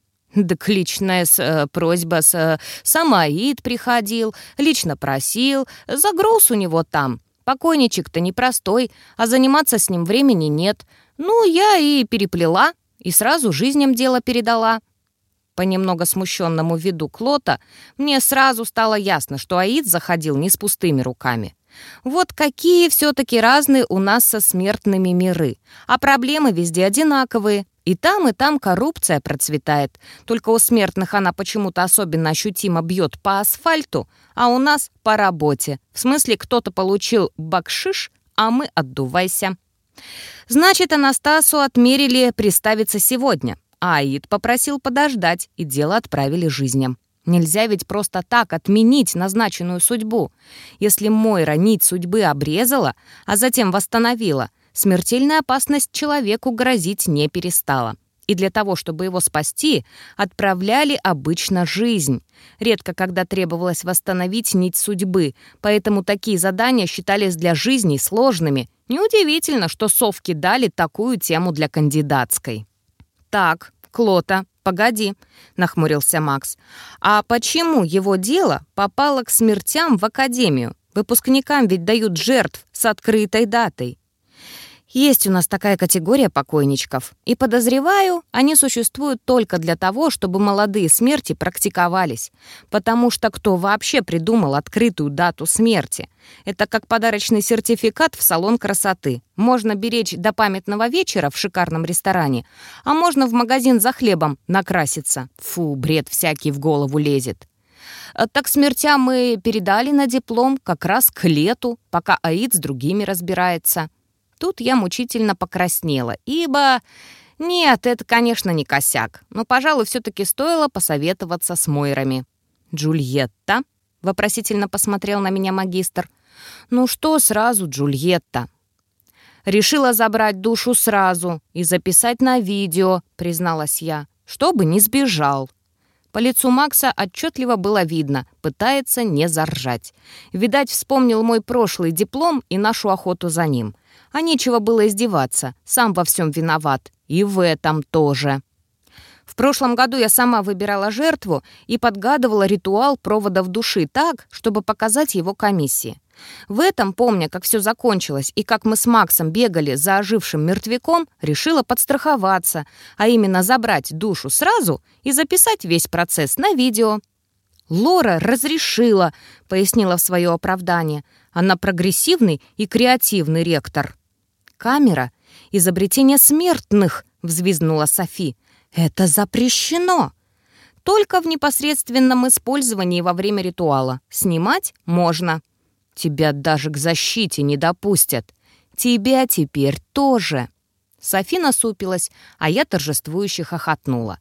Так личная с, э, просьба с э, Самаид приходил, лично просил, загруз у него там. Покойничек-то непростой, а заниматься с ним времени нет. Ну, я и переплела, и сразу жизням дело передала. По немного смущенному виду Клота мне сразу стало ясно, что Аид заходил не с пустыми руками. Вот какие все-таки разные у нас со смертными миры, а проблемы везде одинаковые. И там, и там коррупция процветает. Только у смертных она почему-то особенно ощутимо бьет по асфальту, а у нас по работе. В смысле, кто-то получил бакшиш, а мы отдувайся. Значит, Анастасу отмерили приставиться сегодня, а Аид попросил подождать, и дело отправили жизням. Нельзя ведь просто так отменить назначенную судьбу. Если Мойра нить судьбы обрезала, а затем восстановила — смертельная опасность человеку грозить не перестала. И для того, чтобы его спасти, отправляли обычно жизнь. Редко когда требовалось восстановить нить судьбы, поэтому такие задания считались для жизни сложными. Неудивительно, что совки дали такую тему для кандидатской. «Так, Клота, погоди», — нахмурился Макс. «А почему его дело попало к смертям в академию? Выпускникам ведь дают жертв с открытой датой». Есть у нас такая категория покойничков, и подозреваю, они существуют только для того, чтобы молодые смерти практиковались, потому что кто вообще придумал открытую дату смерти? Это как подарочный сертификат в салон красоты. Можно беречь до памятного вечера в шикарном ресторане, а можно в магазин за хлебом накраситься. Фу, бред всякий в голову лезет. Э, так смертя мы передали на диплом как раз к лету, пока Аид с другими разбирается. Тут я мучительно покраснела, ибо... Нет, это, конечно, не косяк, но, пожалуй, все-таки стоило посоветоваться с Мойрами. «Джульетта?» — вопросительно посмотрел на меня магистр. «Ну что сразу, Джульетта?» «Решила забрать душу сразу и записать на видео», — призналась я, «чтобы не сбежал». По лицу Макса отчетливо было видно, пытается не заржать. Видать, вспомнил мой прошлый диплом и нашу охоту за ним. А нечего было издеваться, сам во всем виноват. И в этом тоже. В прошлом году я сама выбирала жертву и подгадывала ритуал проводов души так, чтобы показать его комиссии. В этом, помня, как все закончилось и как мы с Максом бегали за ожившим мертвяком, решила подстраховаться, а именно забрать душу сразу и записать весь процесс на видео. Лора разрешила, пояснила в свое оправдание. Она прогрессивный и креативный ректор. Камера — изобретение смертных, взвизгнула Софи. Это запрещено. Только в непосредственном использовании во время ритуала. Снимать можно. Тебя даже к защите не допустят. Тебя теперь тоже. Софи насупилась, а я торжествующе хохотнула.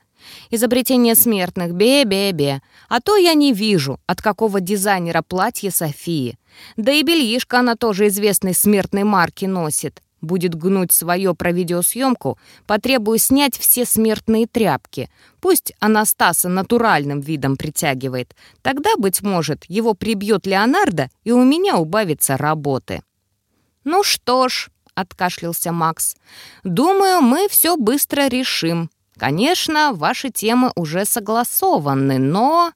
Изобретение смертных, бе-бе-бе. А то я не вижу, от какого дизайнера платье Софии. Да и бельишко она тоже известной смертной марки носит. Будет гнуть свое про видеосъемку, потребую снять все смертные тряпки. Пусть Анастаса натуральным видом притягивает. Тогда, быть может, его прибьет Леонардо, и у меня убавится работы. «Ну что ж», — откашлялся Макс, — «думаю, мы все быстро решим. Конечно, ваши темы уже согласованы, но...»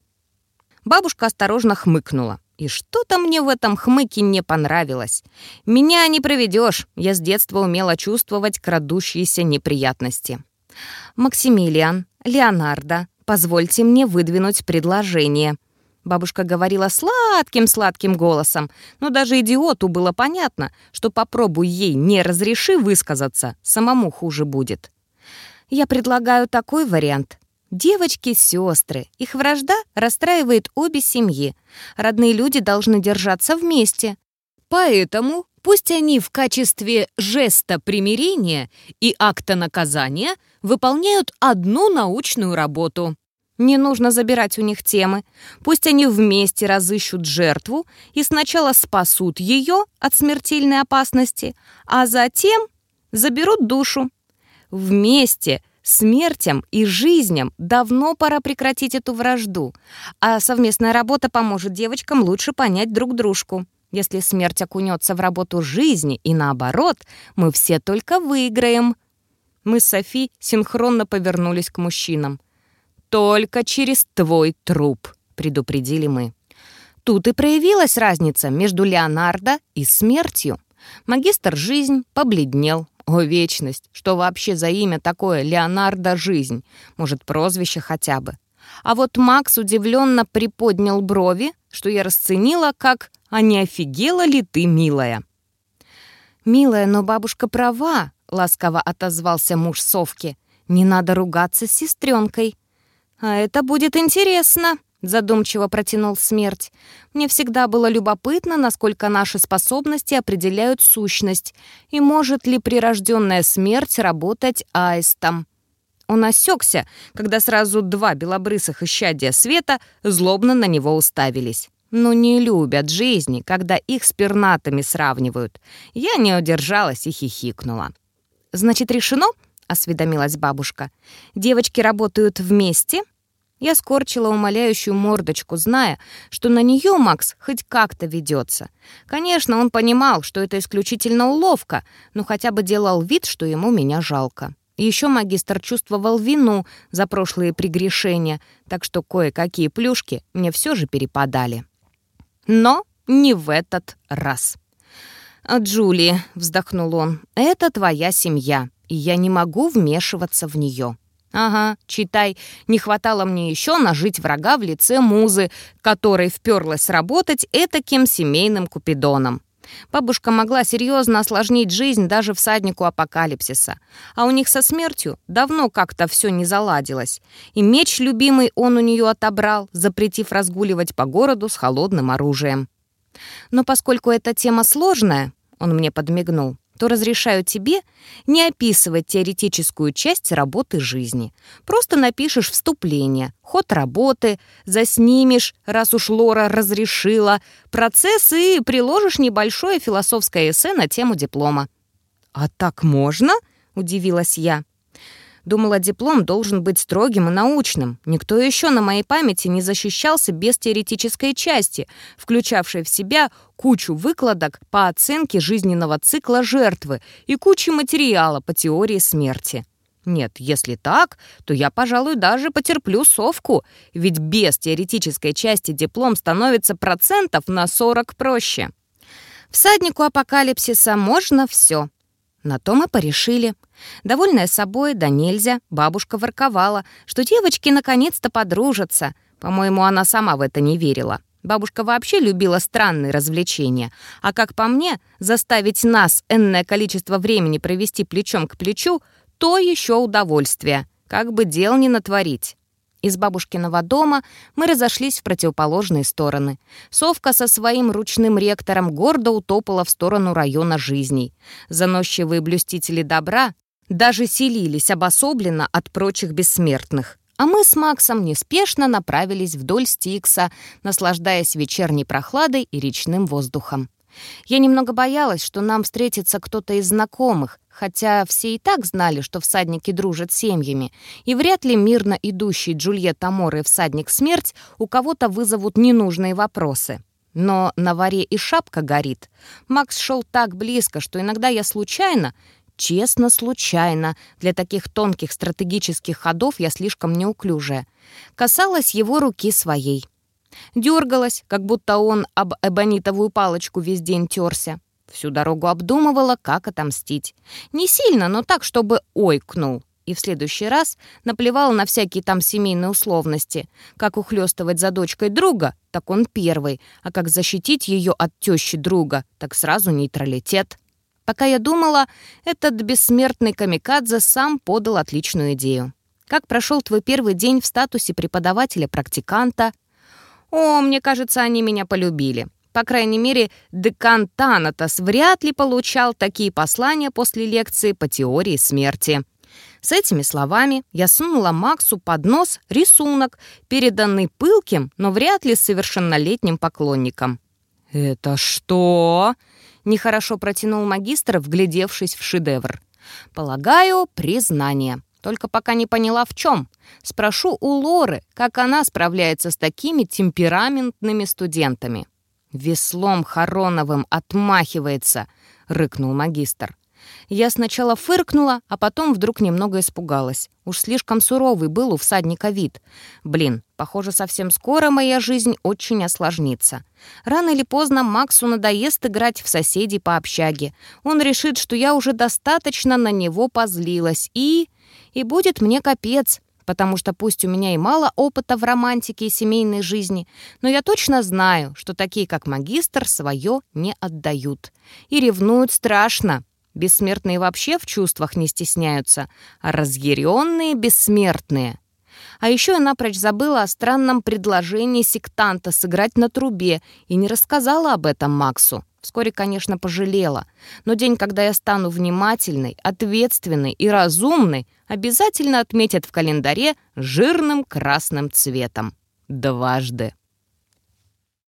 Бабушка осторожно хмыкнула. И что-то мне в этом хмыке не понравилось. Меня не проведешь, я с детства умела чувствовать крадущиеся неприятности. «Максимилиан, Леонардо, позвольте мне выдвинуть предложение». Бабушка говорила сладким-сладким голосом, но даже идиоту было понятно, что попробуй ей не разреши высказаться, самому хуже будет. Я предлагаю такой вариант. Девочки-сестры. Их вражда расстраивает обе семьи. Родные люди должны держаться вместе. Поэтому пусть они в качестве жеста примирения и акта наказания выполняют одну научную работу. Не нужно забирать у них темы. Пусть они вместе разыщут жертву и сначала спасут ее от смертельной опасности, а затем заберут душу. Вместе смертям и жизням давно пора прекратить эту вражду, а совместная работа поможет девочкам лучше понять друг дружку. Если смерть окунется в работу жизни и наоборот, мы все только выиграем. Мы с Софи синхронно повернулись к мужчинам. «Только через твой труп», — предупредили мы. Тут и проявилась разница между Леонардо и смертью. Магистр жизнь побледнел, о, вечность! Что вообще за имя такое Леонардо Жизнь? Может, прозвище хотя бы? А вот Макс удивленно приподнял брови, что я расценила как «А не офигела ли ты, милая?» «Милая, но бабушка права», — ласково отозвался муж Совки. «Не надо ругаться с сестренкой». «А это будет интересно», задумчиво протянул смерть. Мне всегда было любопытно, насколько наши способности определяют сущность, и может ли прирожденная смерть работать аистом. Он осекся, когда сразу два белобрысых исчадия света злобно на него уставились. Но не любят жизни, когда их с пернатами сравнивают. Я не удержалась и хихикнула. «Значит, решено?» — осведомилась бабушка. «Девочки работают вместе?» Я скорчила умоляющую мордочку, зная, что на нее Макс хоть как-то ведется. Конечно, он понимал, что это исключительно уловка, но хотя бы делал вид, что ему меня жалко. Еще магистр чувствовал вину за прошлые прегрешения, так что кое-какие плюшки мне все же перепадали. Но не в этот раз. «Джули», — вздохнул он, — «это твоя семья, и я не могу вмешиваться в нее». Ага, читай, не хватало мне еще нажить врага в лице музы, которой вперлась работать этаким семейным купидоном. Бабушка могла серьезно осложнить жизнь даже всаднику апокалипсиса. А у них со смертью давно как-то все не заладилось. И меч любимый он у нее отобрал, запретив разгуливать по городу с холодным оружием. Но поскольку эта тема сложная, он мне подмигнул, то разрешаю тебе не описывать теоретическую часть работы жизни. Просто напишешь вступление, ход работы, заснимешь, раз уж Лора разрешила, процесс и приложишь небольшое философское эссе на тему диплома. «А так можно?» — удивилась я. Думала, диплом должен быть строгим и научным. Никто еще на моей памяти не защищался без теоретической части, включавшей в себя кучу выкладок по оценке жизненного цикла жертвы и кучу материала по теории смерти. Нет, если так, то я, пожалуй, даже потерплю совку, ведь без теоретической части диплом становится процентов на 40 проще. Всаднику апокалипсиса можно все. На то мы порешили. Довольная собой, да нельзя, бабушка ворковала, что девочки наконец-то подружатся. По-моему, она сама в это не верила. Бабушка вообще любила странные развлечения. А как по мне, заставить нас энное количество времени провести плечом к плечу — то еще удовольствие. Как бы дел не натворить. Из бабушкиного дома мы разошлись в противоположные стороны. Совка со своим ручным ректором гордо утопала в сторону района жизней. Заносчивые блюстители добра даже селились обособленно от прочих бессмертных. А мы с Максом неспешно направились вдоль Стикса, наслаждаясь вечерней прохладой и речным воздухом. Я немного боялась, что нам встретится кто-то из знакомых, хотя все и так знали, что всадники дружат семьями, и вряд ли мирно идущий Джульет Амор и всадник смерть у кого-то вызовут ненужные вопросы. Но на варе и шапка горит. Макс шел так близко, что иногда я случайно, честно случайно, для таких тонких стратегических ходов я слишком неуклюжая, касалась его руки своей. Дергалась, как будто он об эбонитовую палочку весь день терся. Всю дорогу обдумывала, как отомстить. Не сильно, но так, чтобы ойкнул. И в следующий раз наплевала на всякие там семейные условности. Как ухлёстывать за дочкой друга, так он первый. А как защитить ее от тещи друга, так сразу нейтралитет. Пока я думала, этот бессмертный камикадзе сам подал отличную идею. Как прошел твой первый день в статусе преподавателя-практиканта? О, мне кажется, они меня полюбили. По крайней мере, декан Танатос вряд ли получал такие послания после лекции по теории смерти. С этими словами я сунула Максу под нос рисунок, переданный пылким, но вряд ли совершеннолетним поклонникам. «Это что?» — нехорошо протянул магистр, вглядевшись в шедевр. «Полагаю, признание. Только пока не поняла, в чем. Спрошу у Лоры, как она справляется с такими темпераментными студентами». «Веслом Хароновым отмахивается», — рыкнул магистр. Я сначала фыркнула, а потом вдруг немного испугалась. Уж слишком суровый был у всадника вид. Блин, похоже, совсем скоро моя жизнь очень осложнится. Рано или поздно Максу надоест играть в соседей по общаге. Он решит, что я уже достаточно на него позлилась, и... И будет мне капец, потому что пусть у меня и мало опыта в романтике и семейной жизни, но я точно знаю, что такие, как магистр, свое не отдают. И ревнуют страшно. Бессмертные вообще в чувствах не стесняются, а разъяренные бессмертные. А еще я напрочь забыла о странном предложении сектанта сыграть на трубе и не рассказала об этом Максу. Вскоре, конечно, пожалела. Но день, когда я стану внимательной, ответственной и разумной, обязательно отметят в календаре жирным красным цветом. Дважды.